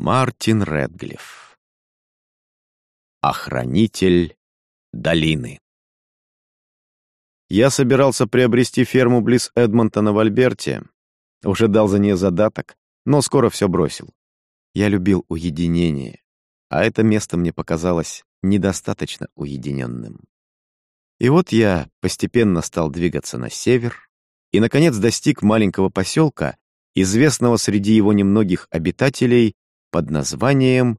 Мартин Редглиф. Охранитель долины. Я собирался приобрести ферму близ Эдмонтона в Альберте. Уже дал за нее задаток, но скоро все бросил. Я любил уединение, а это место мне показалось недостаточно уединенным. И вот я постепенно стал двигаться на север и, наконец, достиг маленького поселка, известного среди его немногих обитателей под названием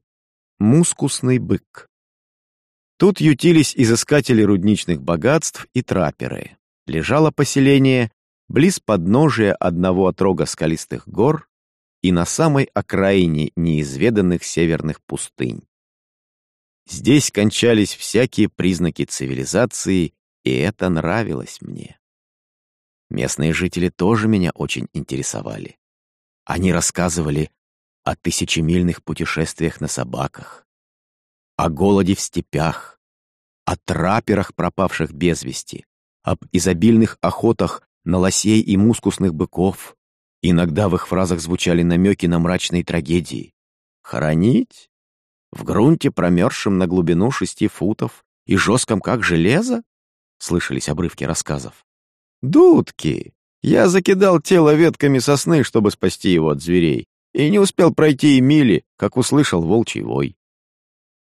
«Мускусный бык». Тут ютились изыскатели рудничных богатств и траперы. Лежало поселение близ подножия одного отрога скалистых гор и на самой окраине неизведанных северных пустынь. Здесь кончались всякие признаки цивилизации, и это нравилось мне. Местные жители тоже меня очень интересовали. Они рассказывали о тысячемильных путешествиях на собаках, о голоде в степях, о траперах, пропавших без вести, об изобильных охотах на лосей и мускусных быков. Иногда в их фразах звучали намеки на мрачные трагедии. Хоронить? В грунте, промерзшем на глубину шести футов и жестком, как железо? Слышались обрывки рассказов. Дудки! Я закидал тело ветками сосны, чтобы спасти его от зверей, и не успел пройти и мили, как услышал волчий вой.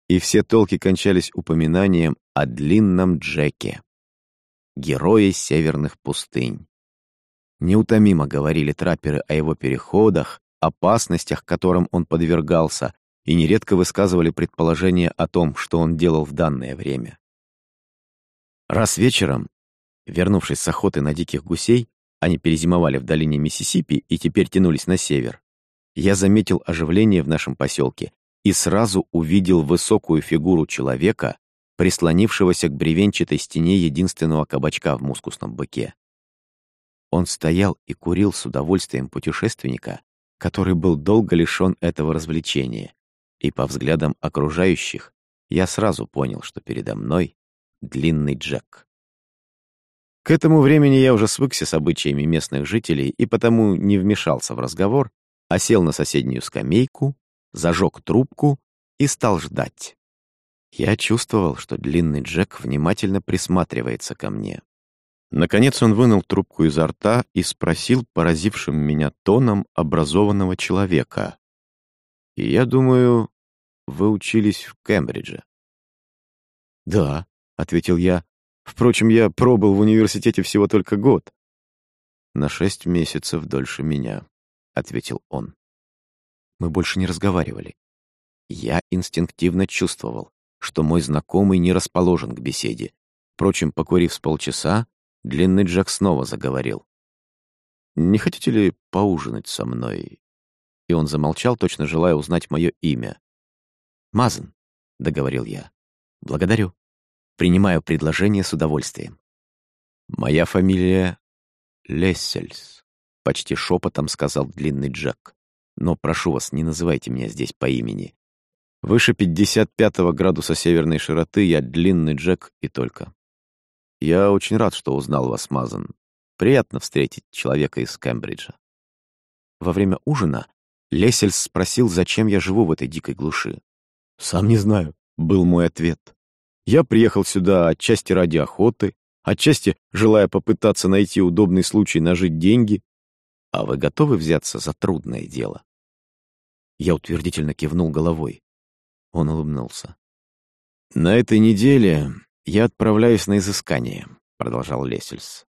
И все толки кончались упоминанием о длинном Джеке, герое северных пустынь. Неутомимо говорили трапперы о его переходах, опасностях, которым он подвергался, и нередко высказывали предположения о том, что он делал в данное время. Раз вечером, вернувшись с охоты на диких гусей, они перезимовали в долине Миссисипи и теперь тянулись на север, я заметил оживление в нашем поселке и сразу увидел высокую фигуру человека, прислонившегося к бревенчатой стене единственного кабачка в мускусном быке. Он стоял и курил с удовольствием путешественника, который был долго лишен этого развлечения, и по взглядам окружающих я сразу понял, что передо мной длинный Джек. К этому времени я уже свыкся с обычаями местных жителей и потому не вмешался в разговор, а сел на соседнюю скамейку зажег трубку и стал ждать. Я чувствовал, что длинный Джек внимательно присматривается ко мне. Наконец он вынул трубку изо рта и спросил поразившим меня тоном образованного человека. «И я думаю, вы учились в Кембридже?» «Да», — ответил я. «Впрочем, я пробыл в университете всего только год». «На шесть месяцев дольше меня», — ответил он. Мы больше не разговаривали. Я инстинктивно чувствовал, что мой знакомый не расположен к беседе. Впрочем, покурив с полчаса, длинный Джек снова заговорил. «Не хотите ли поужинать со мной?» И он замолчал, точно желая узнать мое имя. «Мазан», — договорил я. «Благодарю. Принимаю предложение с удовольствием». «Моя фамилия Лессельс», — почти шепотом сказал длинный Джек. Но прошу вас, не называйте меня здесь по имени. Выше 55 градуса северной широты я длинный Джек и только. Я очень рад, что узнал вас, Мазан. Приятно встретить человека из Кембриджа. Во время ужина Лесельс спросил, зачем я живу в этой дикой глуши. «Сам не знаю», — был мой ответ. «Я приехал сюда отчасти ради охоты, отчасти желая попытаться найти удобный случай нажить деньги. А вы готовы взяться за трудное дело?» Я утвердительно кивнул головой. Он улыбнулся. «На этой неделе я отправляюсь на изыскание», — продолжал Лесельс.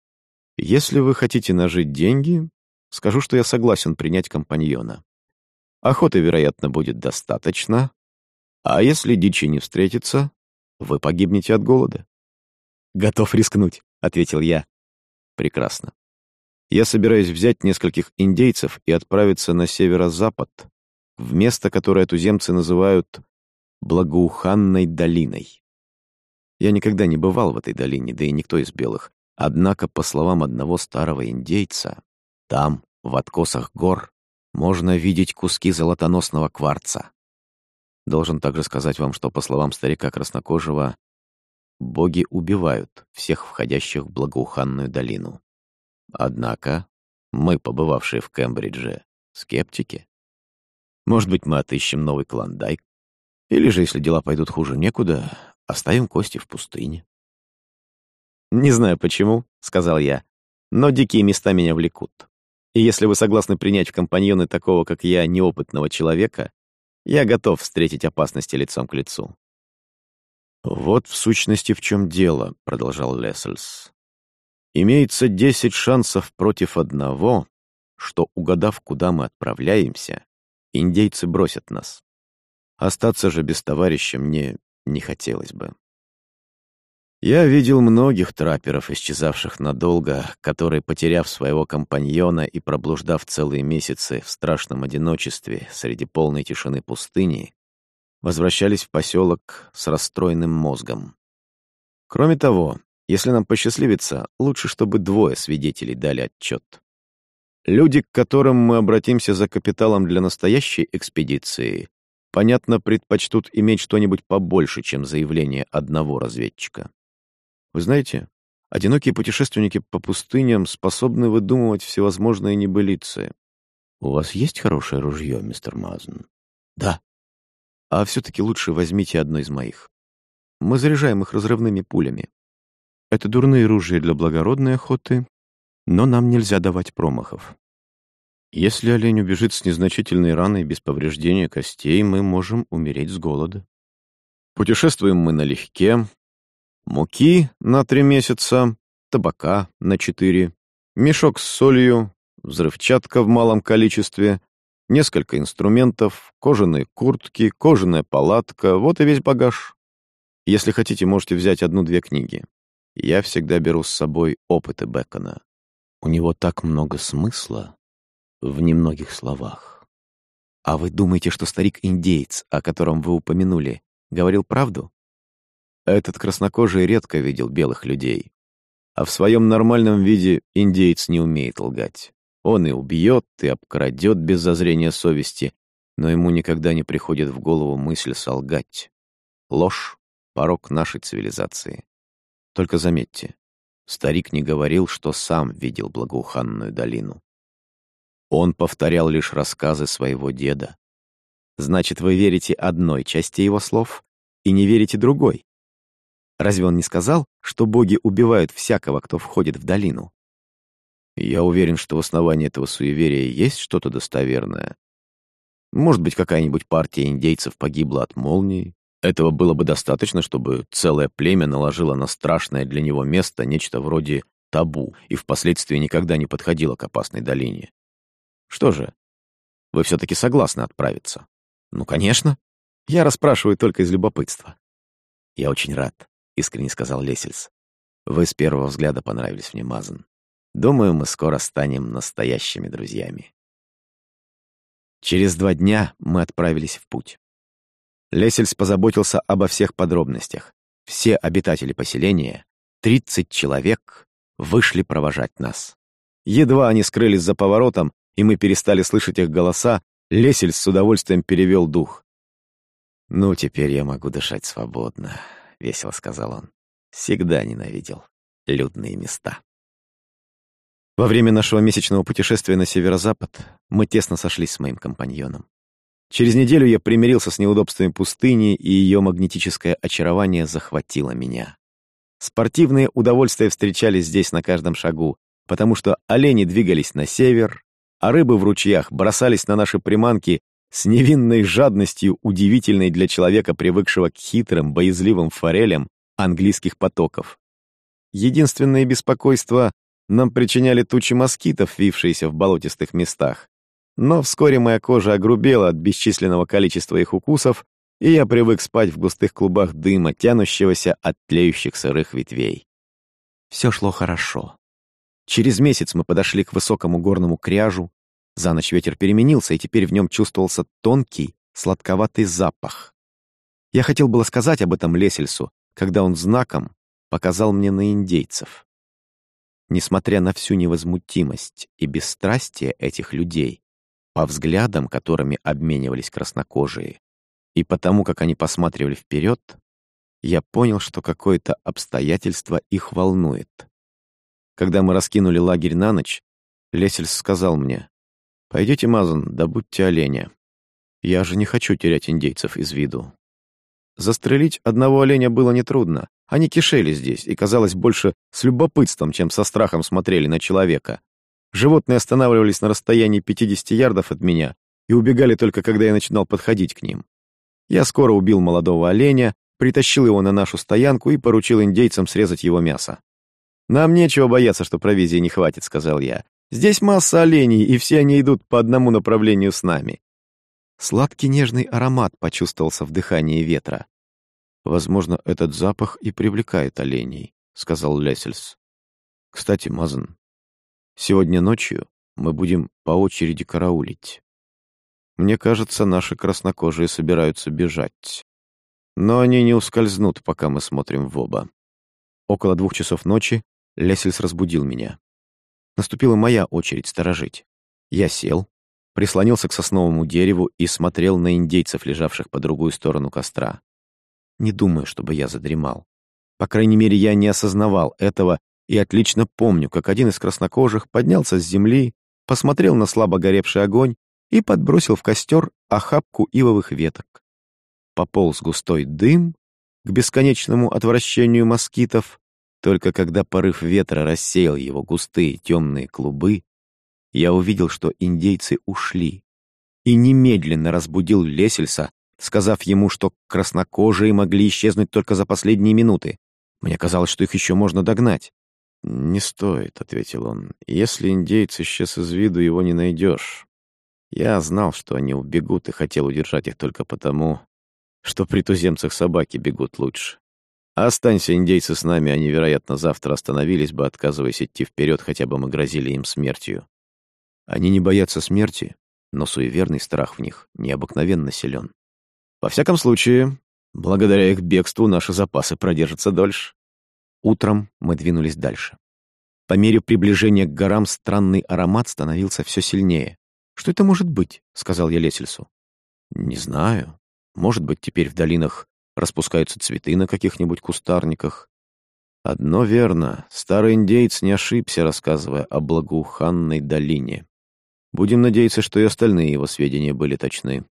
«Если вы хотите нажить деньги, скажу, что я согласен принять компаньона. Охоты, вероятно, будет достаточно, а если дичи не встретится, вы погибнете от голода». «Готов рискнуть», — ответил я. «Прекрасно. Я собираюсь взять нескольких индейцев и отправиться на северо-запад, в место, которое туземцы называют Благоуханной долиной. Я никогда не бывал в этой долине, да и никто из белых. Однако, по словам одного старого индейца, там, в откосах гор, можно видеть куски золотоносного кварца. Должен также сказать вам, что, по словам старика Краснокожего, боги убивают всех входящих в благоуханную долину. Однако мы, побывавшие в Кембридже, скептики. Может быть, мы отыщем новый клондайк. Или же, если дела пойдут хуже некуда, оставим кости в пустыне. «Не знаю почему», — сказал я, — «но дикие места меня влекут. И если вы согласны принять в компаньоны такого, как я, неопытного человека, я готов встретить опасности лицом к лицу». «Вот в сущности в чем дело», — продолжал Лессельс. «Имеется десять шансов против одного, что, угадав, куда мы отправляемся, индейцы бросят нас. Остаться же без товарища мне не хотелось бы. Я видел многих трапперов, исчезавших надолго, которые, потеряв своего компаньона и проблуждав целые месяцы в страшном одиночестве среди полной тишины пустыни, возвращались в поселок с расстроенным мозгом. Кроме того, если нам посчастливится, лучше, чтобы двое свидетелей дали отчет. Люди, к которым мы обратимся за капиталом для настоящей экспедиции, понятно, предпочтут иметь что-нибудь побольше, чем заявление одного разведчика. Вы знаете, одинокие путешественники по пустыням способны выдумывать всевозможные небылицы. У вас есть хорошее ружье, мистер Мазн? Да. А все-таки лучше возьмите одно из моих. Мы заряжаем их разрывными пулями. Это дурные ружья для благородной охоты, но нам нельзя давать промахов. Если олень убежит с незначительной раной без повреждения костей, мы можем умереть с голода. Путешествуем мы налегке. Муки на три месяца, табака на четыре, мешок с солью, взрывчатка в малом количестве, несколько инструментов, кожаные куртки, кожаная палатка, вот и весь багаж. Если хотите, можете взять одну-две книги. Я всегда беру с собой опыты Бекона. У него так много смысла, в немногих словах. А вы думаете, что старик-индеец, о котором вы упомянули, говорил правду? Этот краснокожий редко видел белых людей. А в своем нормальном виде индеец не умеет лгать. Он и убьет, и обкрадет без зазрения совести, но ему никогда не приходит в голову мысль солгать. Ложь — порог нашей цивилизации. Только заметьте, старик не говорил, что сам видел благоуханную долину. Он повторял лишь рассказы своего деда. Значит, вы верите одной части его слов и не верите другой. Разве он не сказал, что боги убивают всякого, кто входит в долину? Я уверен, что в основании этого суеверия есть что-то достоверное. Может быть, какая-нибудь партия индейцев погибла от молнии. Этого было бы достаточно, чтобы целое племя наложило на страшное для него место нечто вроде табу и впоследствии никогда не подходило к опасной долине. Что же, вы все-таки согласны отправиться? Ну, конечно. Я расспрашиваю только из любопытства. Я очень рад, искренне сказал Лесельс. Вы с первого взгляда понравились мне, Мазан. Думаю, мы скоро станем настоящими друзьями. Через два дня мы отправились в путь. Лесельс позаботился обо всех подробностях. Все обитатели поселения, 30 человек, вышли провожать нас. Едва они скрылись за поворотом, и мы перестали слышать их голоса, Лесель с удовольствием перевел дух. «Ну, теперь я могу дышать свободно», — весело сказал он. «Всегда ненавидел людные места». Во время нашего месячного путешествия на северо-запад мы тесно сошлись с моим компаньоном. Через неделю я примирился с неудобствами пустыни, и ее магнетическое очарование захватило меня. Спортивные удовольствия встречались здесь на каждом шагу, потому что олени двигались на север, а рыбы в ручьях бросались на наши приманки с невинной жадностью, удивительной для человека, привыкшего к хитрым, боязливым форелям английских потоков. Единственное беспокойство нам причиняли тучи москитов, вившиеся в болотистых местах. Но вскоре моя кожа огрубела от бесчисленного количества их укусов, и я привык спать в густых клубах дыма, тянущегося от тлеющих сырых ветвей. Все шло хорошо. Через месяц мы подошли к высокому горному кряжу. За ночь ветер переменился, и теперь в нем чувствовался тонкий, сладковатый запах. Я хотел было сказать об этом Лесельсу, когда он знаком показал мне на индейцев. Несмотря на всю невозмутимость и бесстрастие этих людей, по взглядам, которыми обменивались краснокожие, и потому, как они посматривали вперед, я понял, что какое-то обстоятельство их волнует. Когда мы раскинули лагерь на ночь, Лесельс сказал мне, «Пойдите, Мазан, добудьте оленя. Я же не хочу терять индейцев из виду. Застрелить одного оленя было нетрудно. Они кишели здесь и, казалось, больше с любопытством, чем со страхом смотрели на человека. Животные останавливались на расстоянии 50 ярдов от меня и убегали только, когда я начинал подходить к ним. Я скоро убил молодого оленя, притащил его на нашу стоянку и поручил индейцам срезать его мясо. «Нам нечего бояться, что провизии не хватит», — сказал я. «Здесь масса оленей, и все они идут по одному направлению с нами». Сладкий нежный аромат почувствовался в дыхании ветра. «Возможно, этот запах и привлекает оленей», — сказал Лесельс. «Кстати, Мазан, сегодня ночью мы будем по очереди караулить. Мне кажется, наши краснокожие собираются бежать. Но они не ускользнут, пока мы смотрим в оба». Около двух часов ночи Лесельс разбудил меня. Наступила моя очередь сторожить. Я сел, прислонился к сосновому дереву и смотрел на индейцев, лежавших по другую сторону костра. Не думаю, чтобы я задремал. По крайней мере, я не осознавал этого и отлично помню, как один из краснокожих поднялся с земли, посмотрел на слабо горевший огонь и подбросил в костер охапку ивовых веток. Пополз густой дым к бесконечному отвращению москитов, только когда порыв ветра рассеял его густые темные клубы, я увидел, что индейцы ушли, и немедленно разбудил Лесельса, сказав ему, что краснокожие могли исчезнуть только за последние минуты. Мне казалось, что их еще можно догнать. «Не стоит», — ответил он. «Если индейец исчез из виду, его не найдешь. Я знал, что они убегут, и хотел удержать их только потому, что при туземцах собаки бегут лучше. Останься индейцы с нами, они, вероятно, завтра остановились бы, отказываясь идти вперед, хотя бы мы грозили им смертью. Они не боятся смерти, но суеверный страх в них необыкновенно силен. Во всяком случае, благодаря их бегству наши запасы продержатся дольше. Утром мы двинулись дальше. По мере приближения к горам странный аромат становился все сильнее. «Что это может быть?» — сказал я Лесельсу. «Не знаю. Может быть, теперь в долинах распускаются цветы на каких-нибудь кустарниках. Одно верно, старый индейец не ошибся, рассказывая о благоуханной долине. Будем надеяться, что и остальные его сведения были точны.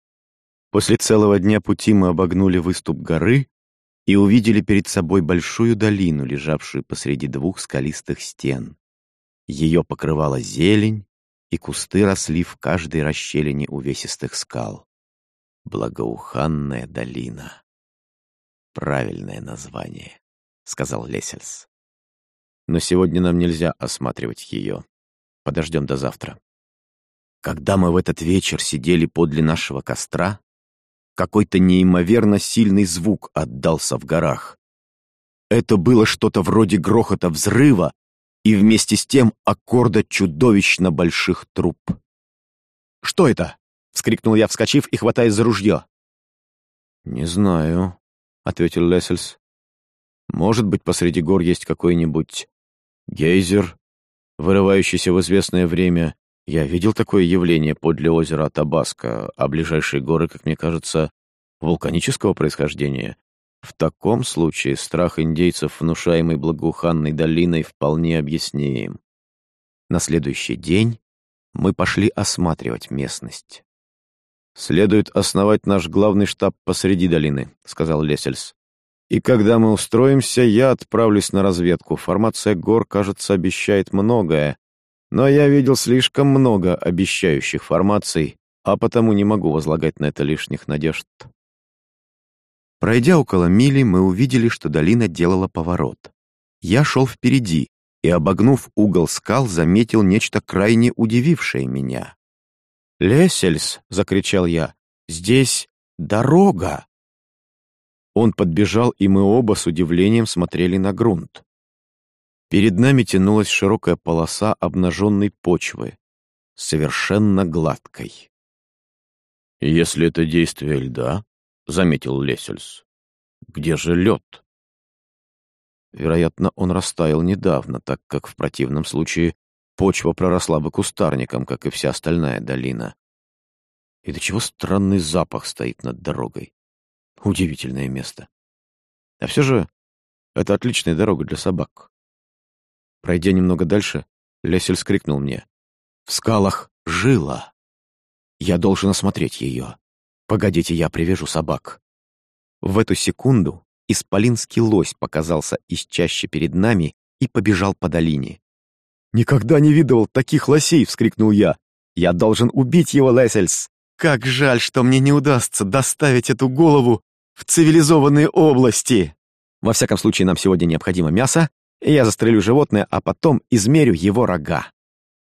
После целого дня пути мы обогнули выступ горы и увидели перед собой большую долину, лежавшую посреди двух скалистых стен. Ее покрывала зелень, и кусты росли в каждой расщелине увесистых скал. Благоуханная долина. «Правильное название», — сказал Лесельс. «Но сегодня нам нельзя осматривать ее. Подождем до завтра». Когда мы в этот вечер сидели подле нашего костра, какой-то неимоверно сильный звук отдался в горах. Это было что-то вроде грохота взрыва и вместе с тем аккорда чудовищно больших труб. «Что это?» — вскрикнул я, вскочив и хватаясь за ружье. «Не знаю», — ответил Лессельс. «Может быть, посреди гор есть какой-нибудь гейзер, вырывающийся в известное время. Я видел такое явление подле озера Табаско, а ближайшие горы, как мне кажется, вулканического происхождения. В таком случае страх индейцев, внушаемый благоуханной долиной, вполне объясним. На следующий день мы пошли осматривать местность. «Следует основать наш главный штаб посреди долины», — сказал Лесельс. «И когда мы устроимся, я отправлюсь на разведку. Формация гор, кажется, обещает многое. Но я видел слишком много обещающих формаций, а потому не могу возлагать на это лишних надежд». Пройдя около мили, мы увидели, что долина делала поворот. Я шел впереди и, обогнув угол скал, заметил нечто крайне удивившее меня. «Лесельс!» — закричал я. «Здесь дорога!» Он подбежал, и мы оба с удивлением смотрели на грунт. Перед нами тянулась широкая полоса обнаженной почвы, совершенно гладкой. «Если это действие льда», — заметил Лесельс, — «где же лед?» Вероятно, он растаял недавно, так как в противном случае почва проросла бы кустарником, как и вся остальная долина. И до чего странный запах стоит над дорогой. Удивительное место. А все же это отличная дорога для собак. Пройдя немного дальше, Лесель скрикнул мне. «В скалах жила! Я должен осмотреть ее. «Погодите, я привяжу собак». В эту секунду исполинский лось показался из чаще перед нами и побежал по долине. «Никогда не видывал таких лосей!» — вскрикнул я. «Я должен убить его, Лесельс! Как жаль, что мне не удастся доставить эту голову в цивилизованные области! Во всяком случае, нам сегодня необходимо мясо, я застрелю животное, а потом измерю его рога».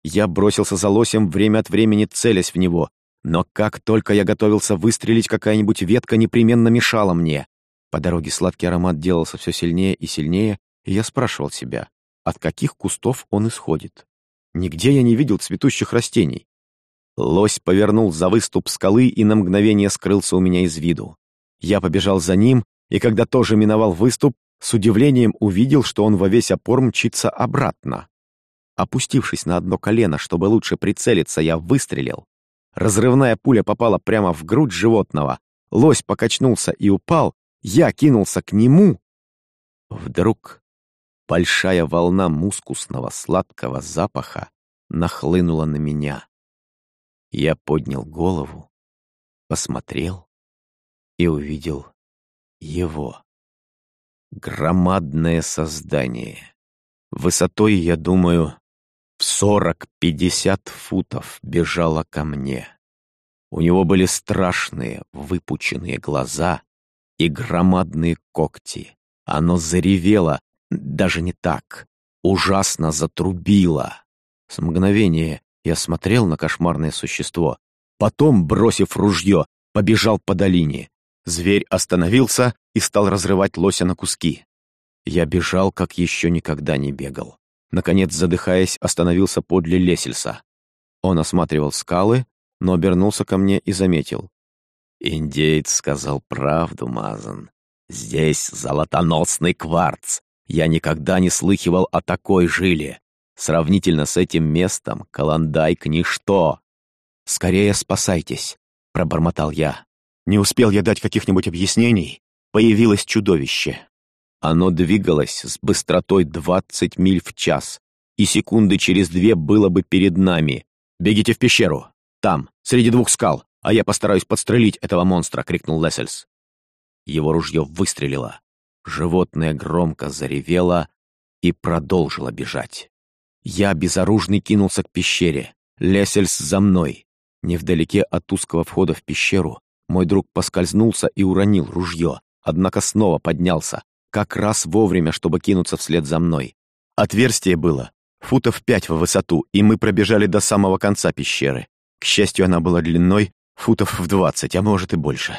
Я бросился за лосем, время от времени целясь в него, но как только я готовился выстрелить, какая-нибудь ветка непременно мешала мне. По дороге сладкий аромат делался все сильнее и сильнее, и я спрашивал себя, от каких кустов он исходит. Нигде я не видел цветущих растений. Лось повернул за выступ скалы и на мгновение скрылся у меня из виду. Я побежал за ним, и когда тоже миновал выступ, с удивлением увидел, что он во весь опор мчится обратно. Опустившись на одно колено, чтобы лучше прицелиться, я выстрелил. Разрывная пуля попала прямо в грудь животного. Лось покачнулся и упал. Я кинулся к нему. Вдруг большая волна мускусного сладкого запаха нахлынула на меня. Я поднял голову, посмотрел и увидел его. Громадное создание. Высотой, я думаю, в сорок-пятьдесят футов бежала ко мне. У него были страшные выпученные глаза и громадные когти. Оно заревело, даже не так, ужасно затрубило. С мгновения я смотрел на кошмарное существо, потом, бросив ружье, побежал по долине. Зверь остановился и стал разрывать лося на куски. Я бежал, как еще никогда не бегал. Наконец, задыхаясь, остановился подле Лесельса. Он осматривал скалы, но обернулся ко мне и заметил. «Индеец сказал правду, Мазан. Здесь золотоносный кварц. Я никогда не слыхивал о такой жиле. Сравнительно с этим местом Каландайк — ничто. «Скорее спасайтесь», — пробормотал я. Не успел я дать каких-нибудь объяснений. Появилось чудовище. Оно двигалось с быстротой 20 миль в час, и секунды через две было бы перед нами. «Бегите в пещеру! Там, среди двух скал, а я постараюсь подстрелить этого монстра!» — крикнул Лессельс. Его ружье выстрелило. Животное громко заревело и продолжило бежать. Я безоружный кинулся к пещере. Лессельс за мной. Невдалеке от узкого входа в пещеру мой друг поскользнулся и уронил ружье, однако снова поднялся, как раз вовремя, чтобы кинуться вслед за мной. Отверстие было футов пять в высоту, и мы пробежали до самого конца пещеры. К счастью, она была длиной футов в двадцать, а может и больше.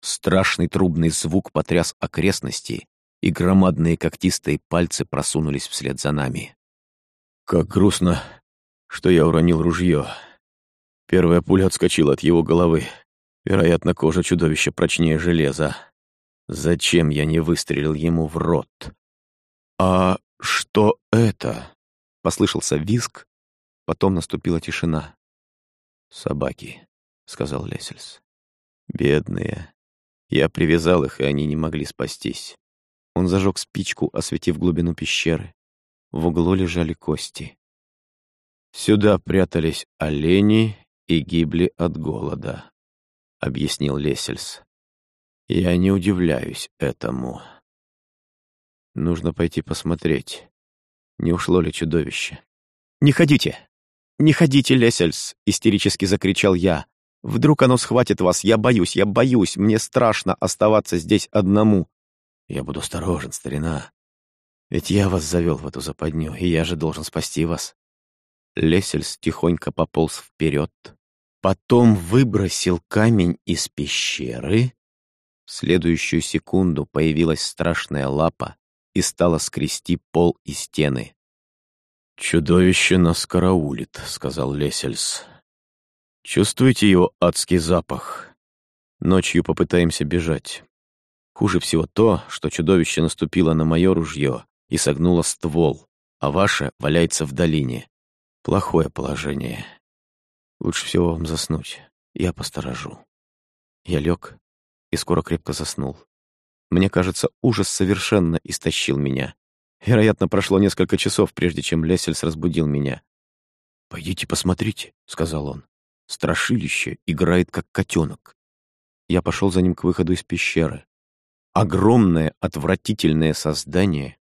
Страшный трубный звук потряс окрестности, и громадные когтистые пальцы просунулись вслед за нами. Как грустно, что я уронил ружье. Первая пуля отскочила от его головы. Вероятно, кожа чудовища прочнее железа. Зачем я не выстрелил ему в рот? «А что это?» — послышался визг, потом наступила тишина. «Собаки», — сказал Лесельс. «Бедные. Я привязал их, и они не могли спастись». Он зажег спичку, осветив глубину пещеры. В углу лежали кости. «Сюда прятались олени и гибли от голода», — объяснил Лесельс. Я не удивляюсь этому. Нужно пойти посмотреть, не ушло ли чудовище. «Не ходите! Не ходите, Лесельс!» — истерически закричал я. «Вдруг оно схватит вас! Я боюсь, я боюсь! Мне страшно оставаться здесь одному!» «Я буду осторожен, старина. Ведь я вас завел в эту западню, и я же должен спасти вас». Лесельс тихонько пополз вперед, потом выбросил камень из пещеры в следующую секунду появилась страшная лапа и стала скрести пол и стены. «Чудовище нас караулит», — сказал Лесельс. «Чувствуете его адский запах? Ночью попытаемся бежать. Хуже всего то, что чудовище наступило на мое ружье и согнуло ствол, а ваше валяется в долине. Плохое положение. Лучше всего вам заснуть. Я посторожу». Я лег и скоро крепко заснул. Мне кажется, ужас совершенно истощил меня. Вероятно, прошло несколько часов, прежде чем Лесельс разбудил меня. «Пойдите посмотрите», — сказал он. «Страшилище играет, как котенок». Я пошел за ним к выходу из пещеры. Огромное, отвратительное создание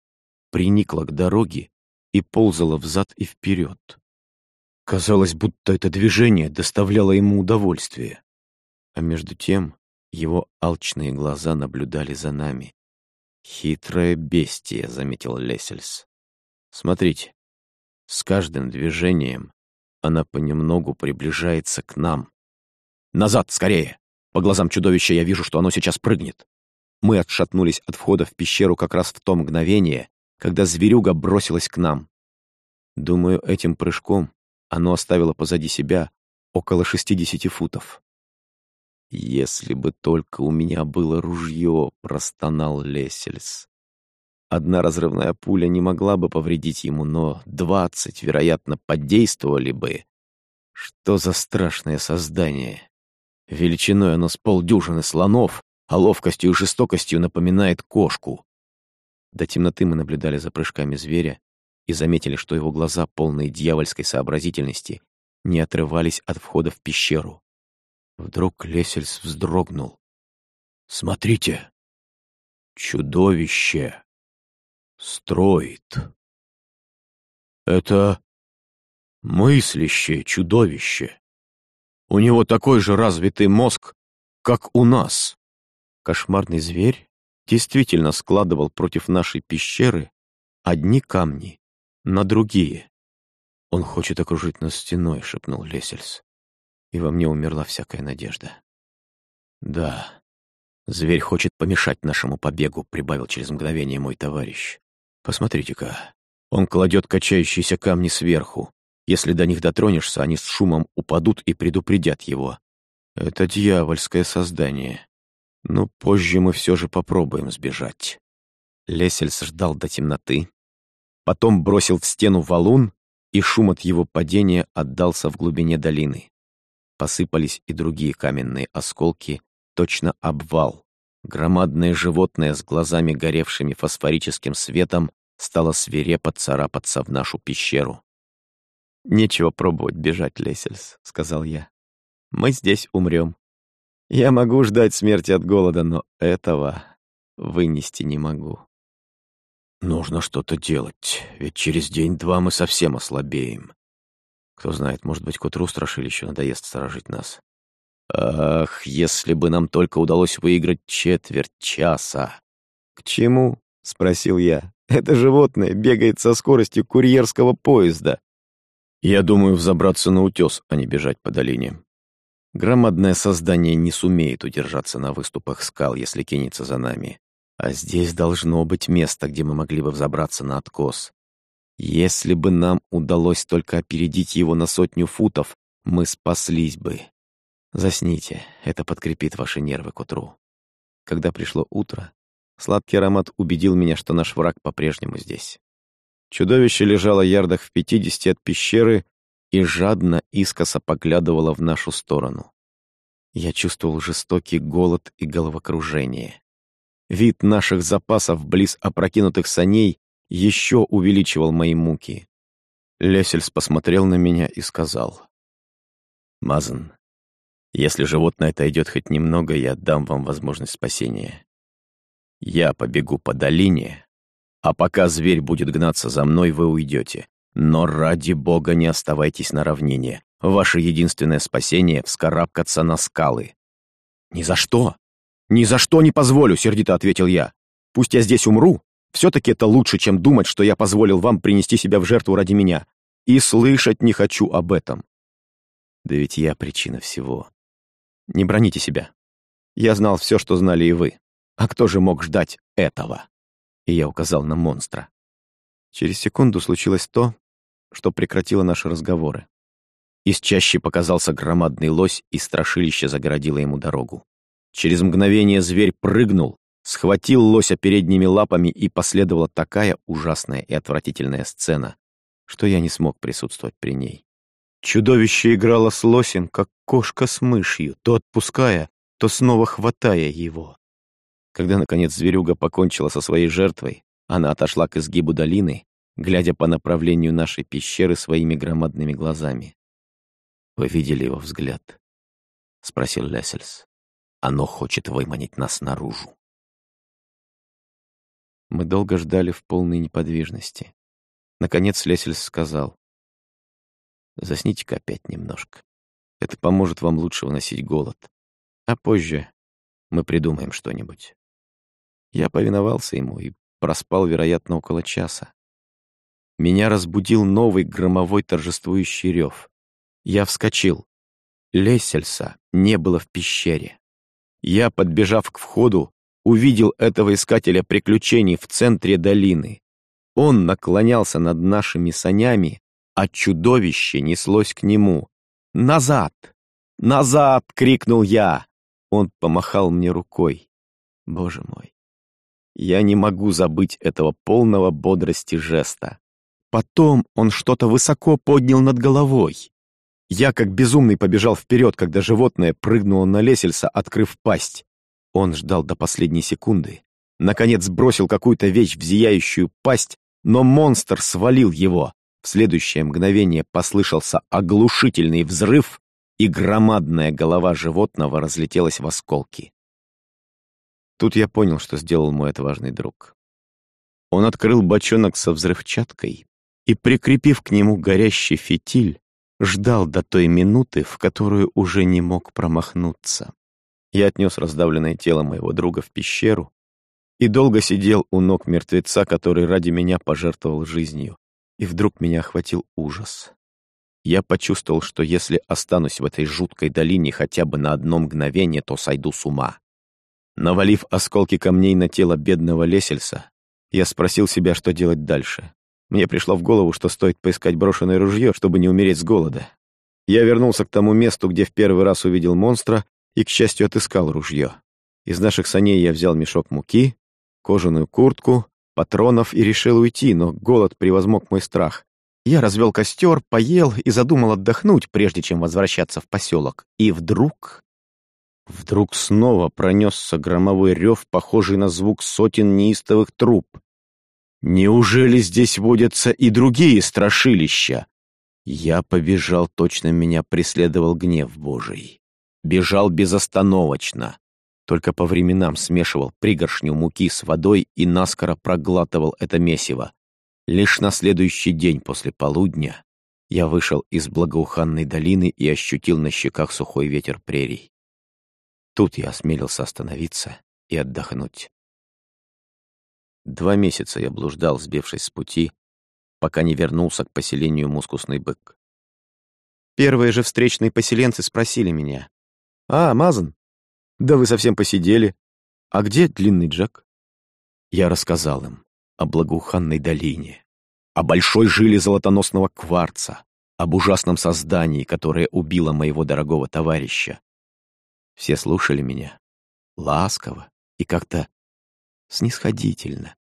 приникло к дороге и ползало взад и вперед. Казалось, будто это движение доставляло ему удовольствие. А между тем его алчные глаза наблюдали за нами. «Хитрое бестие», — заметил Лесельс. «Смотрите, с каждым движением она понемногу приближается к нам. Назад, скорее! По глазам чудовища я вижу, что оно сейчас прыгнет. Мы отшатнулись от входа в пещеру как раз в то мгновение, когда зверюга бросилась к нам. Думаю, этим прыжком оно оставило позади себя около 60 футов. «Если бы только у меня было ружье», — простонал Лесельс. Одна разрывная пуля не могла бы повредить ему, но двадцать, вероятно, подействовали бы. Что за страшное создание? Величиной оно с полдюжины слонов, а ловкостью и жестокостью напоминает кошку. До темноты мы наблюдали за прыжками зверя и заметили, что его глаза, полные дьявольской сообразительности, не отрывались от входа в пещеру. Вдруг Лесельс вздрогнул. «Смотрите! Чудовище! Строит! Это мыслящее чудовище! У него такой же развитый мозг, как у нас!» Кошмарный зверь действительно складывал против нашей пещеры одни камни на другие. «Он хочет окружить нас стеной», — шепнул Лесельс. И во мне умерла всякая надежда. «Да, зверь хочет помешать нашему побегу», — прибавил через мгновение мой товарищ. «Посмотрите-ка, он кладет качающиеся камни сверху. Если до них дотронешься, они с шумом упадут и предупредят его. Это дьявольское создание. Но позже мы все же попробуем сбежать. Лесельс ждал до темноты, потом бросил в стену валун, и шум от его падения отдался в глубине долины. Посыпались и другие каменные осколки, точно обвал. Громадное животное с глазами, горевшими фосфорическим светом, стало свирепо царапаться в нашу пещеру. «Нечего пробовать бежать, Лесельс», — сказал я. «Мы здесь умрем. Я могу ждать смерти от голода, но этого вынести не могу. Нужно что-то делать, ведь через день-два мы совсем ослабеем. Кто знает, может быть, к утру страшилище надоест сторожить нас. Ах, если бы нам только удалось выиграть четверть часа. К чему? — спросил я. Это животное бегает со скоростью курьерского поезда. Я думаю взобраться на утес, а не бежать по долине. Громадное создание не сумеет удержаться на выступах скал, если кинется за нами. А здесь должно быть место, где мы могли бы взобраться на откос. Если бы нам удалось только опередить его на сотню футов, мы спаслись бы. Засните, это подкрепит ваши нервы к утру. Когда пришло утро, сладкий аромат убедил меня, что наш враг по-прежнему здесь. Чудовище лежало ярдах в пятидесяти от пещеры и жадно искоса поглядывала в нашу сторону. Я чувствовал жестокий голод и головокружение. Вид наших запасов близ опрокинутых саней еще увеличивал мои муки. Лесельс посмотрел на меня и сказал. «Мазан, если животное отойдет хоть немного, я дам вам возможность спасения. Я побегу по долине, а пока зверь будет гнаться за мной, вы уйдете. Но ради бога не оставайтесь на равнине. Ваше единственное спасение — вскарабкаться на скалы». «Ни за что! Ни за что не позволю!» — сердито ответил я. «Пусть я здесь умру, все-таки это лучше, чем думать, что я позволил вам принести себя в жертву ради меня. И слышать не хочу об этом». Да ведь я причина всего. Не броните себя. Я знал все, что знали и вы. А кто же мог ждать этого? И я указал на монстра. Через секунду случилось то, что прекратило наши разговоры. Из чаще показался громадный лось, и страшилище загородило ему дорогу. Через мгновение зверь прыгнул, схватил лося передними лапами, и последовала такая ужасная и отвратительная сцена, что я не смог присутствовать при ней. Чудовище играло с лосем, как кошка с мышью, то отпуская, то снова хватая его. Когда, наконец, зверюга покончила со своей жертвой, она отошла к изгибу долины глядя по направлению нашей пещеры своими громадными глазами. «Вы видели его взгляд?» — спросил Лессельс. Оно хочет выманить нас наружу. Мы долго ждали в полной неподвижности. Наконец Лесельс сказал. «Засните-ка опять немножко. Это поможет вам лучше выносить голод. А позже мы придумаем что-нибудь». Я повиновался ему и проспал, вероятно, около часа. Меня разбудил новый громовой торжествующий рев. Я вскочил. Лесельса не было в пещере. Я, подбежав к входу, увидел этого искателя приключений в центре долины. Он наклонялся над нашими санями, а чудовище неслось к нему. «Назад! Назад!» — крикнул я. Он помахал мне рукой. Боже мой, я не могу забыть этого полного бодрости жеста. Потом он что-то высоко поднял над головой. Я как безумный побежал вперед, когда животное прыгнуло на Лесельса, открыв пасть. Он ждал до последней секунды. Наконец бросил какую-то вещь в зияющую пасть, но монстр свалил его. В следующее мгновение послышался оглушительный взрыв, и громадная голова животного разлетелась в осколки. Тут я понял, что сделал мой отважный друг. Он открыл бочонок со взрывчаткой и, прикрепив к нему горящий фитиль, ждал до той минуты, в которую уже не мог промахнуться. Я отнес раздавленное тело моего друга в пещеру и долго сидел у ног мертвеца, который ради меня пожертвовал жизнью. И вдруг меня охватил ужас. Я почувствовал, что если останусь в этой жуткой долине хотя бы на одно мгновение, то сойду с ума. Навалив осколки камней на тело бедного Лесельса, я спросил себя, что делать дальше. Мне пришло в голову, что стоит поискать брошенное ружье, чтобы не умереть с голода. Я вернулся к тому месту, где в первый раз увидел монстра, и, к счастью, отыскал ружье. Из наших саней я взял мешок муки, кожаную куртку, патронов и решил уйти, но голод превозмог мой страх. Я развел костер, поел и задумал отдохнуть, прежде чем возвращаться в поселок. И вдруг Вдруг снова пронесся громовой рев, похожий на звук сотен неистовых труб. Неужели здесь водятся и другие страшилища? Я побежал, точно меня преследовал гнев Божий. Бежал безостановочно. Только по временам смешивал пригоршню муки с водой и наскоро проглатывал это месиво. Лишь на следующий день после полудня я вышел из благоуханной долины и ощутил на щеках сухой ветер прерий. Тут я осмелился остановиться и отдохнуть. Два месяца я блуждал, сбившись с пути, пока не вернулся к поселению мускусный бык. Первые же встречные поселенцы спросили меня. «А, Мазан? Да вы совсем посидели. А где длинный Джек?» Я рассказал им о благоуханной долине, о большой жиле золотоносного кварца, об ужасном создании, которое убило моего дорогого товарища, все слушали меня. Ласково и как-то снисходительно.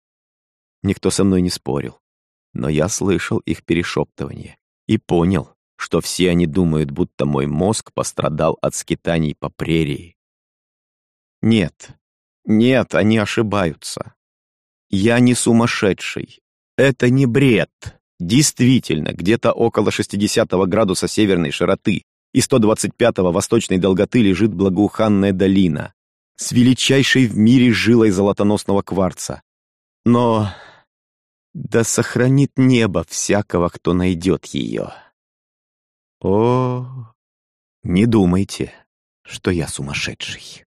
Никто со мной не спорил. Но я слышал их перешептывание и понял, что все они думают, будто мой мозг пострадал от скитаний по прерии. Нет, нет, они ошибаются. Я не сумасшедший. Это не бред. Действительно, где-то около 60 градуса северной широты и 125-го восточной долготы лежит благоуханная долина с величайшей в мире жилой золотоносного кварца. Но да сохранит небо всякого, кто найдет ее. О, не думайте, что я сумасшедший.